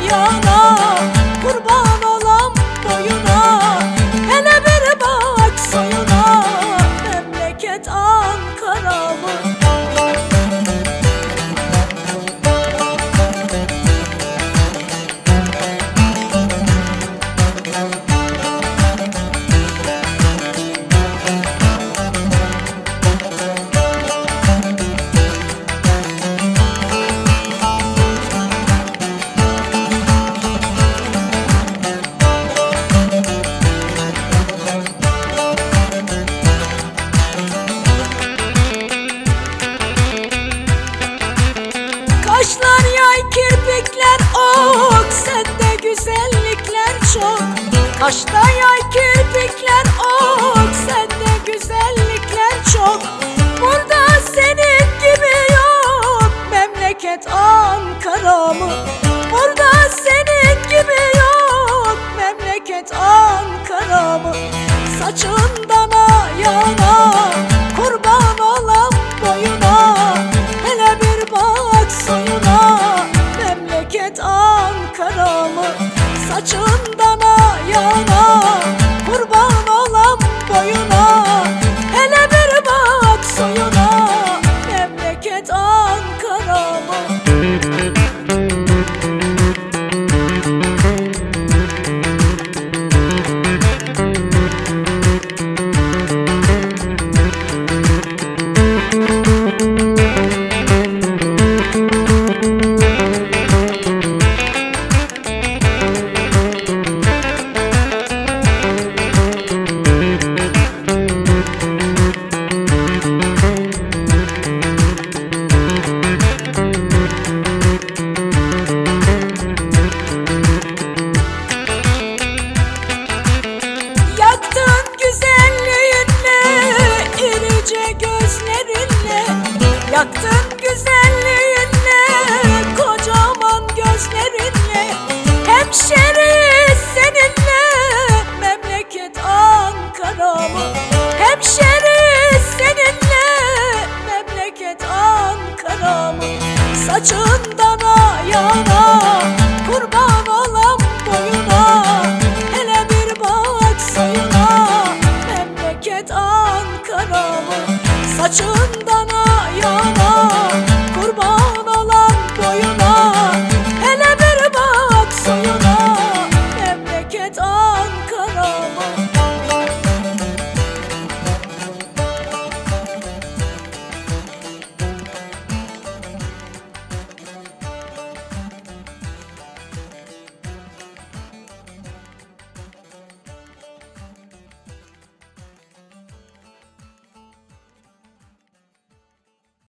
Ayağına Kurban olan boyuna Hele bir bak soyuna Memleket Ankara mı? Kirpikler ok Sende güzellikler çok Kaşta yay kirpikler ok Sende güzellikler çok Burada senin gibi yok Memleket Ankara mı? Burada senin gibi yok Memleket Ankara mı? Saçından ayağına Kurban olan boyuna cennet Ankara? Saçından ayağına kurban saçından ayağına